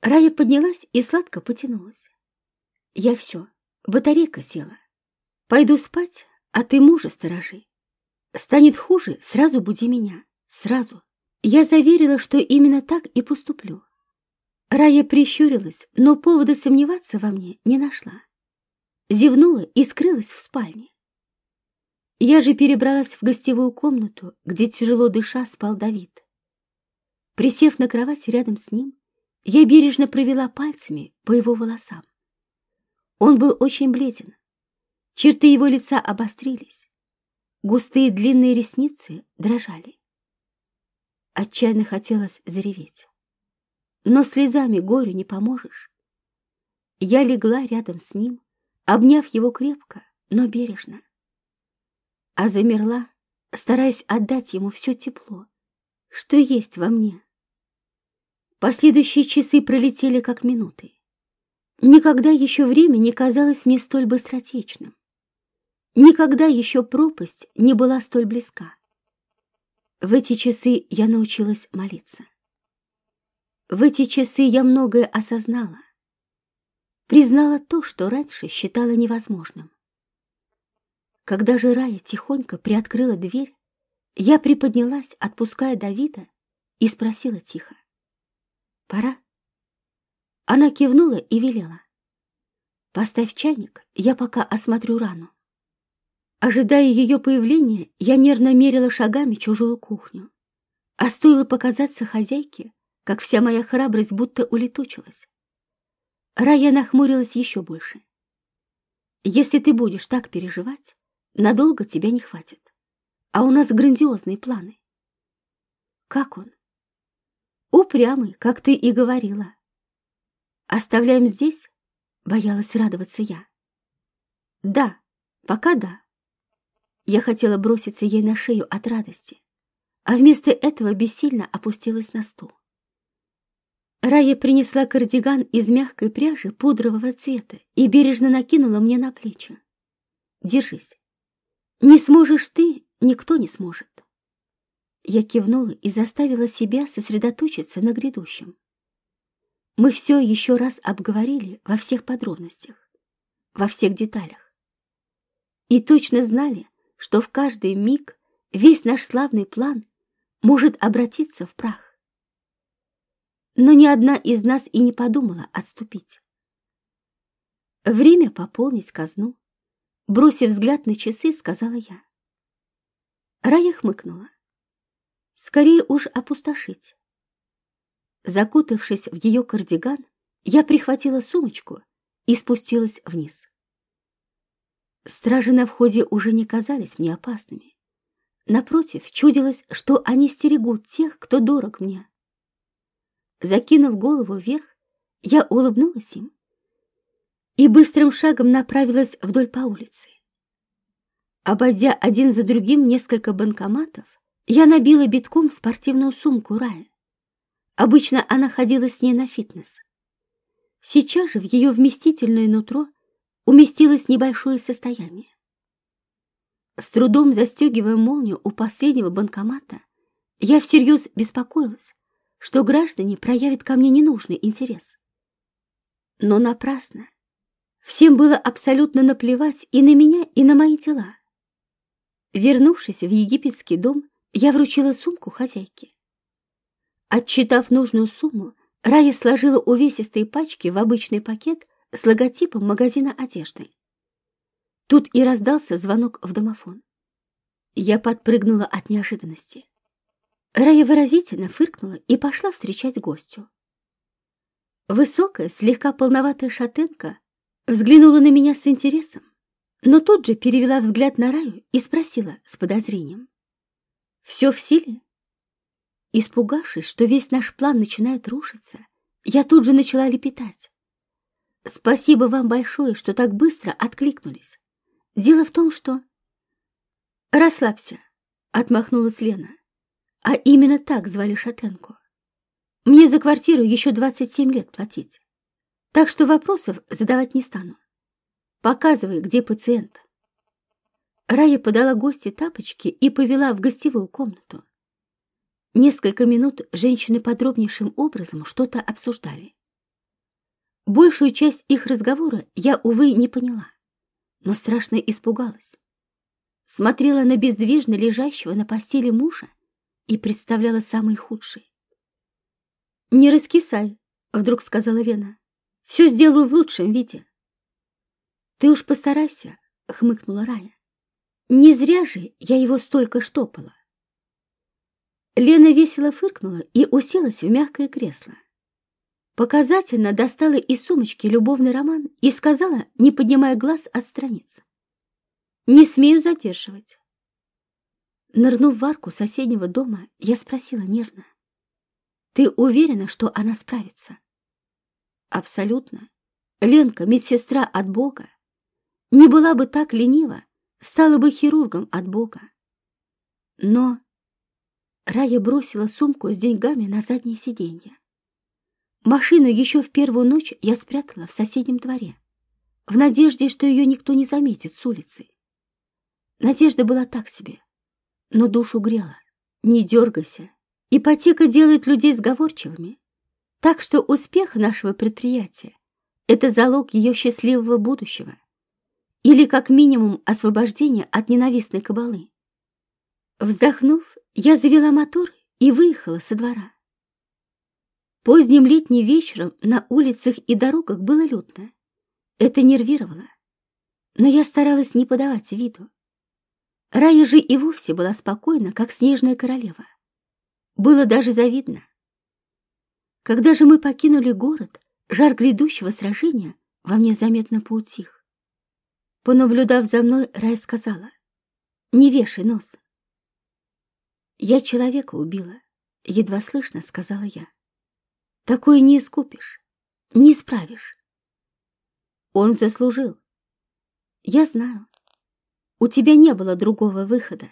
Рая поднялась и сладко потянулась. Я все, батарейка села. Пойду спать, а ты мужа сторожи. Станет хуже, сразу буди меня, сразу. Я заверила, что именно так и поступлю. Рая прищурилась, но повода сомневаться во мне не нашла. Зевнула и скрылась в спальне. Я же перебралась в гостевую комнату, где тяжело дыша спал Давид. Присев на кровать рядом с ним, я бережно провела пальцами по его волосам. Он был очень бледен. Черты его лица обострились. Густые длинные ресницы дрожали. Отчаянно хотелось зареветь. Но слезами горю не поможешь. Я легла рядом с ним, обняв его крепко, но бережно. А замерла, стараясь отдать ему все тепло, что есть во мне. Последующие часы пролетели как минуты. Никогда еще время не казалось мне столь быстротечным. Никогда еще пропасть не была столь близка. В эти часы я научилась молиться. В эти часы я многое осознала. Признала то, что раньше считала невозможным. Когда же Рая тихонько приоткрыла дверь, я приподнялась, отпуская Давида, и спросила тихо. «Пора?» Она кивнула и велела. «Поставь чайник, я пока осмотрю рану». Ожидая ее появления, я нервно мерила шагами чужую кухню. А стоило показаться хозяйке, как вся моя храбрость будто улетучилась. Рая нахмурилась еще больше. «Если ты будешь так переживать, надолго тебя не хватит. А у нас грандиозные планы». «Как он?» «Упрямый, как ты и говорила». «Оставляем здесь?» — боялась радоваться я. «Да, пока да». Я хотела броситься ей на шею от радости, а вместо этого бессильно опустилась на стул. Рая принесла кардиган из мягкой пряжи пудрового цвета и бережно накинула мне на плечи. «Держись. Не сможешь ты, никто не сможет». Я кивнула и заставила себя сосредоточиться на грядущем. Мы все еще раз обговорили во всех подробностях, во всех деталях. И точно знали, что в каждый миг весь наш славный план может обратиться в прах. Но ни одна из нас и не подумала отступить. Время пополнить казну. Бросив взгляд на часы, сказала я. Рая хмыкнула. Скорее уж опустошить. Закутавшись в ее кардиган, я прихватила сумочку и спустилась вниз. Стражи на входе уже не казались мне опасными. Напротив, чудилось, что они стерегут тех, кто дорог мне. Закинув голову вверх, я улыбнулась им и быстрым шагом направилась вдоль по улице. Обойдя один за другим несколько банкоматов, я набила битком спортивную сумку Рая. Обычно она ходила с ней на фитнес. Сейчас же в ее вместительное нутро уместилось небольшое состояние. С трудом застегивая молнию у последнего банкомата, я всерьез беспокоилась, что граждане проявят ко мне ненужный интерес. Но напрасно. Всем было абсолютно наплевать и на меня, и на мои дела. Вернувшись в египетский дом, я вручила сумку хозяйке. Отчитав нужную сумму, Рая сложила увесистые пачки в обычный пакет с логотипом магазина одежды. Тут и раздался звонок в домофон. Я подпрыгнула от неожиданности. Рая выразительно фыркнула и пошла встречать гостю. Высокая, слегка полноватая шатенка взглянула на меня с интересом, но тут же перевела взгляд на Раю и спросила с подозрением. «Все в силе?» Испугавшись, что весь наш план начинает рушиться, я тут же начала лепетать. «Спасибо вам большое, что так быстро откликнулись. Дело в том, что...» «Расслабься», — отмахнулась Лена. А именно так звали Шатенку. Мне за квартиру еще 27 лет платить. Так что вопросов задавать не стану. Показывай, где пациент. Рая подала гости тапочки и повела в гостевую комнату. Несколько минут женщины подробнейшим образом что-то обсуждали. Большую часть их разговора я, увы, не поняла, но страшно испугалась. Смотрела на бездвижно лежащего на постели мужа и представляла самый худший. «Не раскисай», — вдруг сказала Лена. «Все сделаю в лучшем виде». «Ты уж постарайся», — хмыкнула Рая. «Не зря же я его столько штопала». Лена весело фыркнула и уселась в мягкое кресло. Показательно достала из сумочки любовный роман и сказала, не поднимая глаз от страниц. «Не смею задерживать. Нырнув в арку соседнего дома, я спросила нервно. «Ты уверена, что она справится?» «Абсолютно. Ленка — медсестра от Бога. Не была бы так ленива, стала бы хирургом от Бога. Но...» Рая бросила сумку с деньгами на заднее сиденье. Машину еще в первую ночь я спрятала в соседнем дворе, в надежде, что ее никто не заметит с улицы. Надежда была так себе но душу грела. Не дергайся. Ипотека делает людей сговорчивыми. Так что успех нашего предприятия – это залог ее счастливого будущего. Или, как минимум, освобождение от ненавистной кабалы. Вздохнув, я завела мотор и выехала со двора. Поздним летним вечером на улицах и дорогах было людно. Это нервировало. Но я старалась не подавать виду. Рая же и вовсе была спокойна, как снежная королева. Было даже завидно. Когда же мы покинули город, жар грядущего сражения во мне заметно поутих. Понаблюдав за мной, Рая сказала, «Не вешай нос». «Я человека убила», — едва слышно сказала я. «Такое не искупишь, не исправишь». Он заслужил. Я знаю. У тебя не было другого выхода.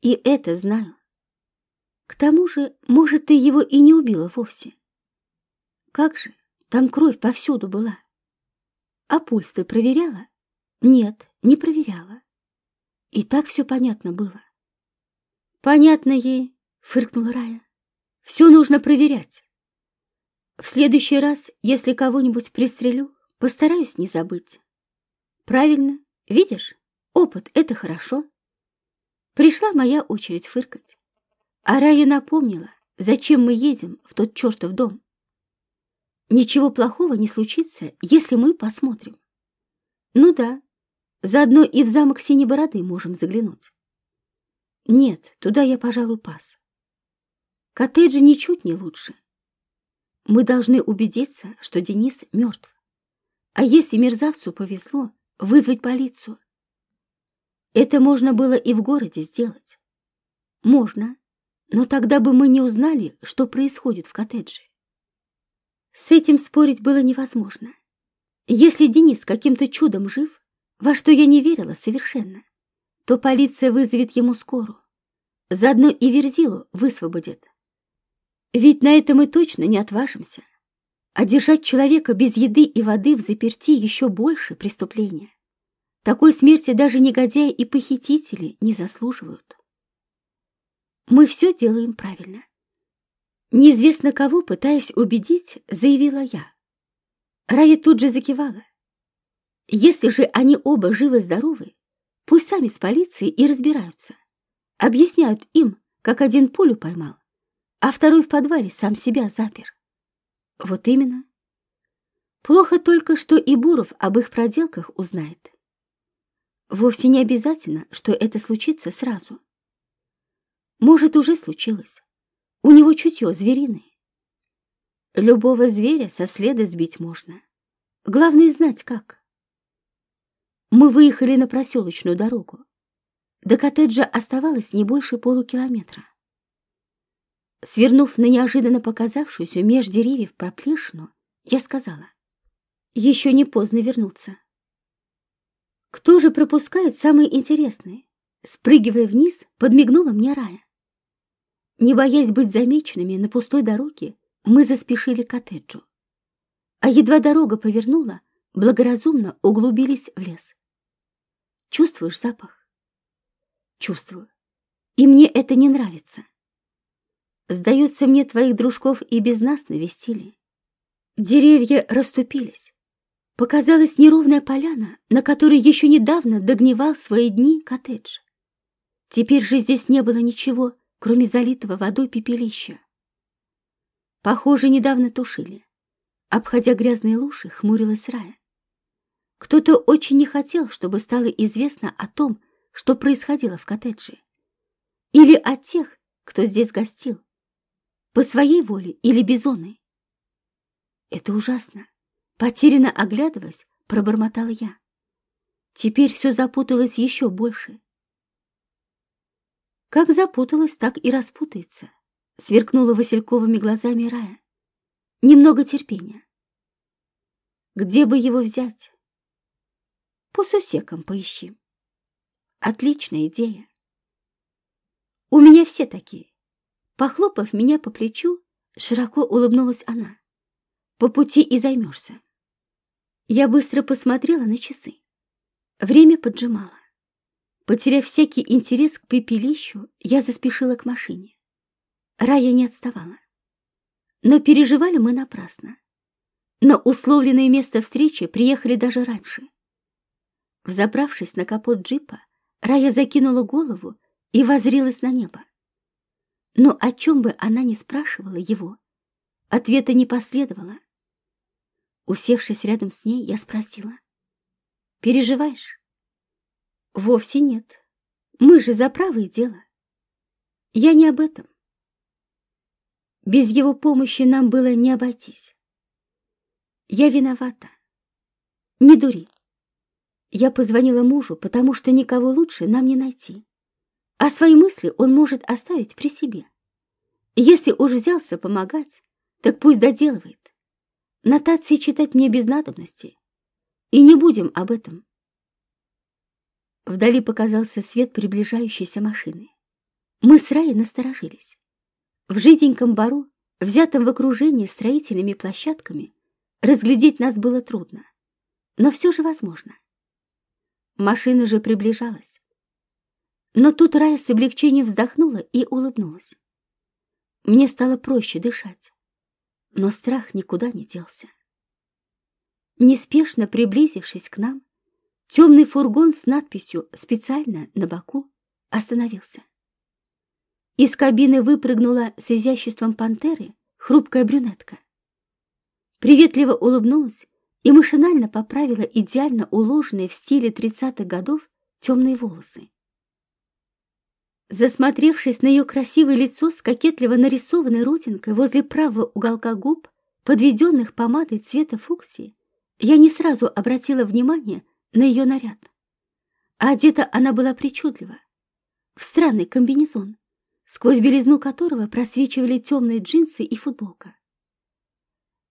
И это знаю. К тому же, может, ты его и не убила вовсе. Как же, там кровь повсюду была. А пульс ты проверяла? Нет, не проверяла. И так все понятно было. Понятно ей, фыркнула Рая. Все нужно проверять. В следующий раз, если кого-нибудь пристрелю, постараюсь не забыть. Правильно, видишь? Опыт — это хорошо. Пришла моя очередь фыркать. А Рая напомнила, зачем мы едем в тот чертов дом. Ничего плохого не случится, если мы посмотрим. Ну да, заодно и в замок Синей Бороды можем заглянуть. Нет, туда я, пожалуй, пас. Коттеджи ничуть не лучше. Мы должны убедиться, что Денис мертв. А если мерзавцу повезло, вызвать полицию. Это можно было и в городе сделать. Можно, но тогда бы мы не узнали, что происходит в коттедже. С этим спорить было невозможно. Если Денис каким-то чудом жив, во что я не верила совершенно, то полиция вызовет ему скорую. Заодно и Верзилу высвободит. Ведь на это мы точно не отважимся. А держать человека без еды и воды в заперти еще больше преступления. Такой смерти даже негодяи и похитители не заслуживают. Мы все делаем правильно. Неизвестно кого, пытаясь убедить, заявила я. Рая тут же закивала. Если же они оба живы-здоровы, пусть сами с полицией и разбираются. Объясняют им, как один пулю поймал, а второй в подвале сам себя запер. Вот именно. Плохо только, что и Буров об их проделках узнает. Вовсе не обязательно, что это случится сразу. Может, уже случилось. У него чутье звериное. Любого зверя со следа сбить можно. Главное знать как. Мы выехали на проселочную дорогу. До коттеджа оставалось не больше полукилометра. Свернув на неожиданно показавшуюся меж деревьев проплешину, я сказала, еще не поздно вернуться. Кто же пропускает самые интересные? Спрыгивая вниз, подмигнула мне Рая. Не боясь быть замеченными на пустой дороге, мы заспешили к коттеджу. А едва дорога повернула, благоразумно углубились в лес. Чувствуешь запах? Чувствую. И мне это не нравится. Сдается мне, твоих дружков и без нас навестили. Деревья расступились. Показалась неровная поляна, на которой еще недавно догнивал свои дни коттедж. Теперь же здесь не было ничего, кроме залитого водой пепелища. Похоже, недавно тушили. Обходя грязные лужи, хмурилась Рая. Кто-то очень не хотел, чтобы стало известно о том, что происходило в коттедже. Или о тех, кто здесь гостил. По своей воле или бизоны. Это ужасно. Потерянно оглядываясь, пробормотала я. Теперь все запуталось еще больше. Как запуталась, так и распутается, сверкнула васильковыми глазами Рая. Немного терпения. Где бы его взять? По сусекам поищи. Отличная идея. У меня все такие. Похлопав меня по плечу, широко улыбнулась она. По пути и займешься. Я быстро посмотрела на часы. Время поджимало. Потеряв всякий интерес к пепелищу, я заспешила к машине. Рая не отставала. Но переживали мы напрасно. На условленное место встречи приехали даже раньше. Взобравшись на капот джипа, Рая закинула голову и возрилась на небо. Но о чем бы она ни спрашивала его, ответа не последовало. Усевшись рядом с ней, я спросила. «Переживаешь?» Вовсе нет. Мы же за правое дело. Я не об этом. Без его помощи нам было не обойтись. Я виновата. Не дури. Я позвонила мужу, потому что никого лучше нам не найти. А свои мысли он может оставить при себе. Если уж взялся помогать, так пусть доделывает. Нотации читать мне без надобности. И не будем об этом. Вдали показался свет приближающейся машины. Мы с Раей насторожились. В жиденьком бару, взятом в окружении строительными площадками, разглядеть нас было трудно, но все же возможно. Машина же приближалась. Но тут Рая с облегчением вздохнула и улыбнулась. Мне стало проще дышать, но страх никуда не делся. Неспешно приблизившись к нам, Темный фургон с надписью «Специально» на боку остановился. Из кабины выпрыгнула с изяществом пантеры хрупкая брюнетка. Приветливо улыбнулась и машинально поправила идеально уложенные в стиле тридцатых годов темные волосы. Засмотревшись на ее красивое лицо с кокетливо нарисованной родинкой возле правого уголка губ, подведенных помадой цвета фуксии, я не сразу обратила внимание на ее наряд. А одета она была причудливо, в странный комбинезон, сквозь белизну которого просвечивали темные джинсы и футболка.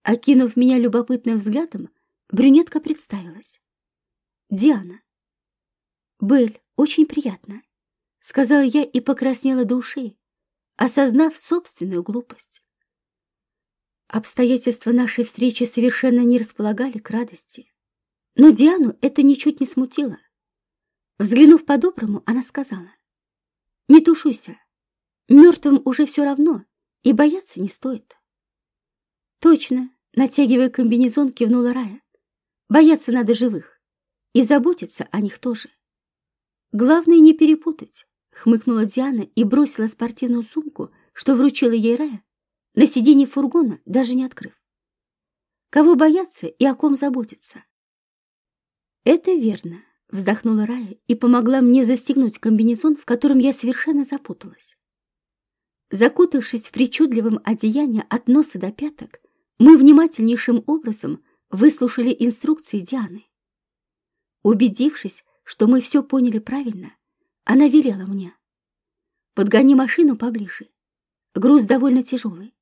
Окинув меня любопытным взглядом, брюнетка представилась. «Диана». «Белль, очень приятно», — сказала я и покраснела до ушей, осознав собственную глупость. Обстоятельства нашей встречи совершенно не располагали к радости. Но Диану это ничуть не смутило. Взглянув по-доброму, она сказала, «Не тушуйся, мертвым уже все равно, и бояться не стоит». «Точно», — натягивая комбинезон, кивнула Рая, «бояться надо живых, и заботиться о них тоже». «Главное не перепутать», — хмыкнула Диана и бросила спортивную сумку, что вручила ей Рая, на сиденье фургона, даже не открыв. Кого бояться и о ком заботиться? Это верно, Вздохнула Рая и помогла мне застегнуть комбинезон, в котором я совершенно запуталась. Закутавшись в причудливом одеянии от носа до пяток, мы внимательнейшим образом выслушали инструкции Дианы. Убедившись, что мы все поняли правильно, она велела мне. «Подгони машину поближе. Груз довольно тяжелый».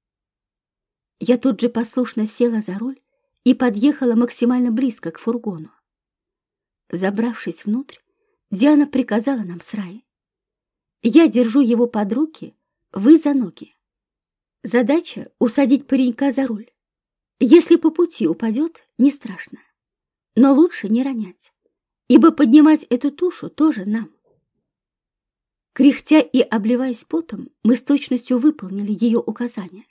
Я тут же послушно села за руль и подъехала максимально близко к фургону. Забравшись внутрь, Диана приказала нам с Раей. «Я держу его под руки, вы за ноги. Задача — усадить паренька за руль. Если по пути упадет, не страшно. Но лучше не ронять, ибо поднимать эту тушу тоже нам. Кряхтя и обливаясь потом, мы с точностью выполнили ее указания.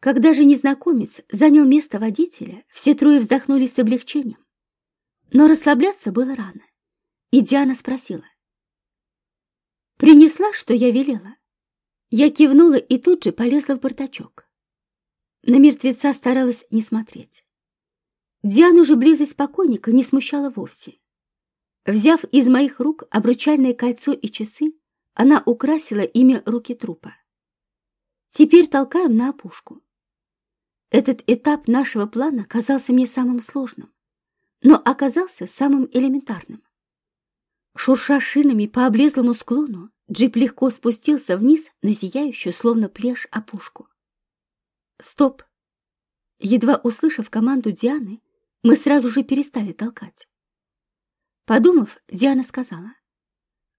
Когда же незнакомец занял место водителя, все трое вздохнули с облегчением. Но расслабляться было рано, и Диана спросила. «Принесла, что я велела?» Я кивнула и тут же полезла в бардачок. На мертвеца старалась не смотреть. Диану же близость покойника не смущала вовсе. Взяв из моих рук обручальное кольцо и часы, она украсила ими руки трупа. Теперь толкаем на опушку. Этот этап нашего плана казался мне самым сложным, но оказался самым элементарным. Шурша шинами по облезлому склону, Джип легко спустился вниз на зияющую, словно плешь, опушку. «Стоп!» Едва услышав команду Дианы, мы сразу же перестали толкать. Подумав, Диана сказала,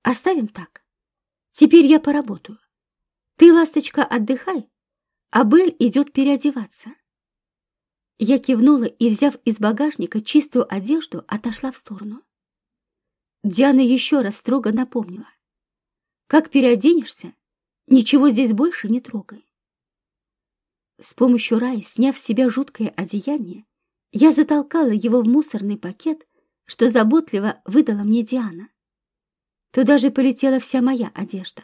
«Оставим так. Теперь я поработаю. Ты, ласточка, отдыхай, а Белль идет переодеваться». Я кивнула и, взяв из багажника чистую одежду, отошла в сторону. Диана еще раз строго напомнила. Как переоденешься, ничего здесь больше не трогай. С помощью Раи, сняв с себя жуткое одеяние, я затолкала его в мусорный пакет, что заботливо выдала мне Диана. Туда же полетела вся моя одежда.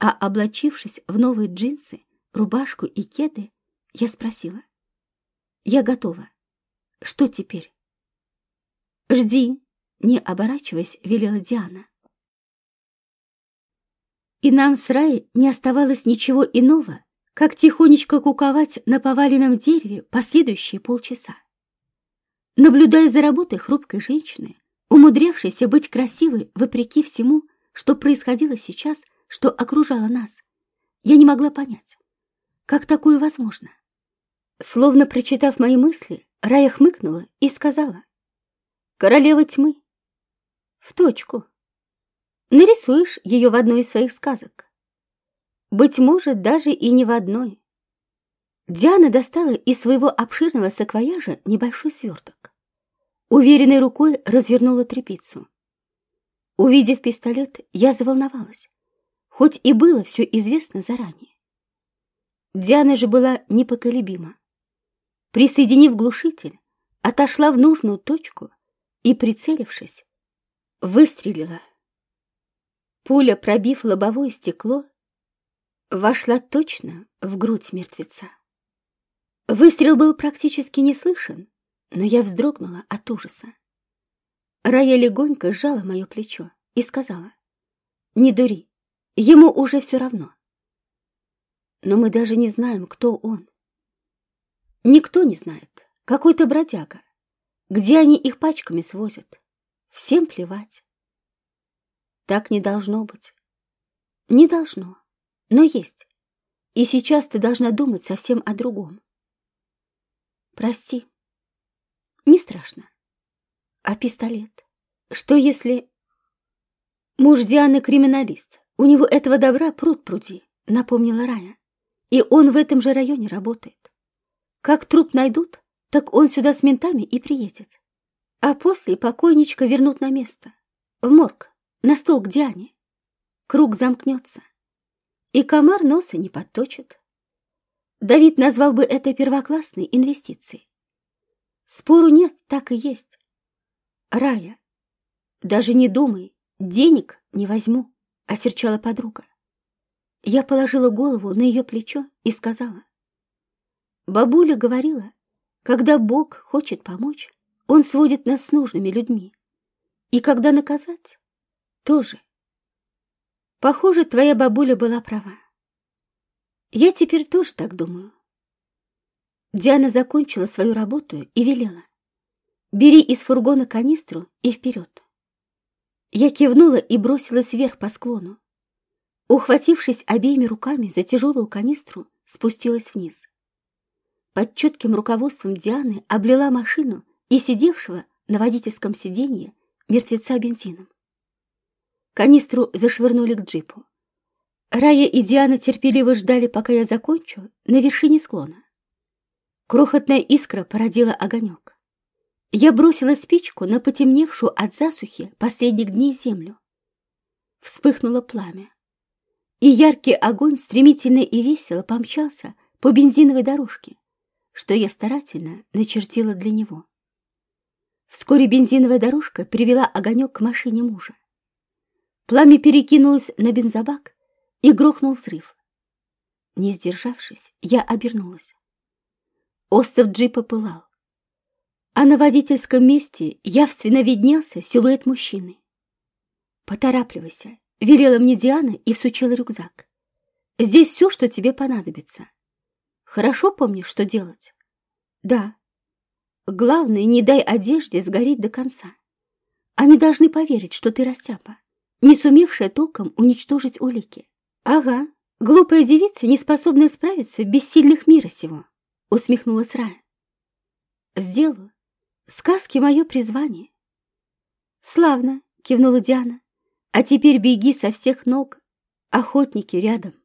А облачившись в новые джинсы, рубашку и кеды, я спросила. «Я готова. Что теперь?» «Жди», — не оборачиваясь, велела Диана и нам с Раей не оставалось ничего иного, как тихонечко куковать на поваленном дереве последующие полчаса. Наблюдая за работой хрупкой женщины, умудрявшейся быть красивой вопреки всему, что происходило сейчас, что окружало нас, я не могла понять, как такое возможно. Словно прочитав мои мысли, Рая хмыкнула и сказала, «Королева тьмы». «В точку», нарисуешь ее в одной из своих сказок. Быть может, даже и не в одной. Диана достала из своего обширного саквояжа небольшой сверток. Уверенной рукой развернула трепицу. Увидев пистолет, я заволновалась, хоть и было все известно заранее. Диана же была непоколебима. Присоединив глушитель, отошла в нужную точку и, прицелившись, выстрелила Пуля, пробив лобовое стекло, вошла точно в грудь мертвеца. Выстрел был практически не слышен, но я вздрогнула от ужаса. Рая легонько сжала мое плечо и сказала, «Не дури, ему уже все равно». Но мы даже не знаем, кто он. Никто не знает, какой-то бродяга. Где они их пачками свозят? Всем плевать. Так не должно быть. Не должно, но есть. И сейчас ты должна думать совсем о другом. Прости. Не страшно. А пистолет? Что если... Муж Дианы криминалист. У него этого добра пруд пруди, напомнила Рая. И он в этом же районе работает. Как труп найдут, так он сюда с ментами и приедет. А после покойничка вернут на место, в морг на стол к Диане. Круг замкнется, и комар носа не подточит. Давид назвал бы это первоклассной инвестицией. Спору нет, так и есть. Рая, даже не думай, денег не возьму, осерчала подруга. Я положила голову на ее плечо и сказала. Бабуля говорила, когда Бог хочет помочь, Он сводит нас с нужными людьми. И когда наказать? Тоже. Похоже, твоя бабуля была права. Я теперь тоже так думаю. Диана закончила свою работу и велела. Бери из фургона канистру и вперед. Я кивнула и бросилась вверх по склону. Ухватившись обеими руками за тяжелую канистру, спустилась вниз. Под чутким руководством Дианы облила машину и сидевшего на водительском сиденье мертвеца бензином. Канистру зашвырнули к джипу. Рая и Диана терпеливо ждали, пока я закончу, на вершине склона. Крохотная искра породила огонек. Я бросила спичку на потемневшую от засухи последних дней землю. Вспыхнуло пламя, и яркий огонь стремительно и весело помчался по бензиновой дорожке, что я старательно начертила для него. Вскоре бензиновая дорожка привела огонек к машине мужа. Пламя перекинулось на бензобак, и грохнул взрыв. Не сдержавшись, я обернулась. Остов джипа пылал, а на водительском месте явственно виднелся силуэт мужчины. «Поторапливайся», — велела мне Диана и сучила рюкзак. «Здесь все, что тебе понадобится. Хорошо помнишь, что делать?» «Да». «Главное, не дай одежде сгореть до конца. Они должны поверить, что ты растяпа, не сумевшая толком уничтожить улики. «Ага, глупая девица, не способная справиться без сильных мира сего», — усмехнулась Рая. «Сделаю. Сказки — мое призвание». «Славно», — кивнула Диана. «А теперь беги со всех ног. Охотники рядом».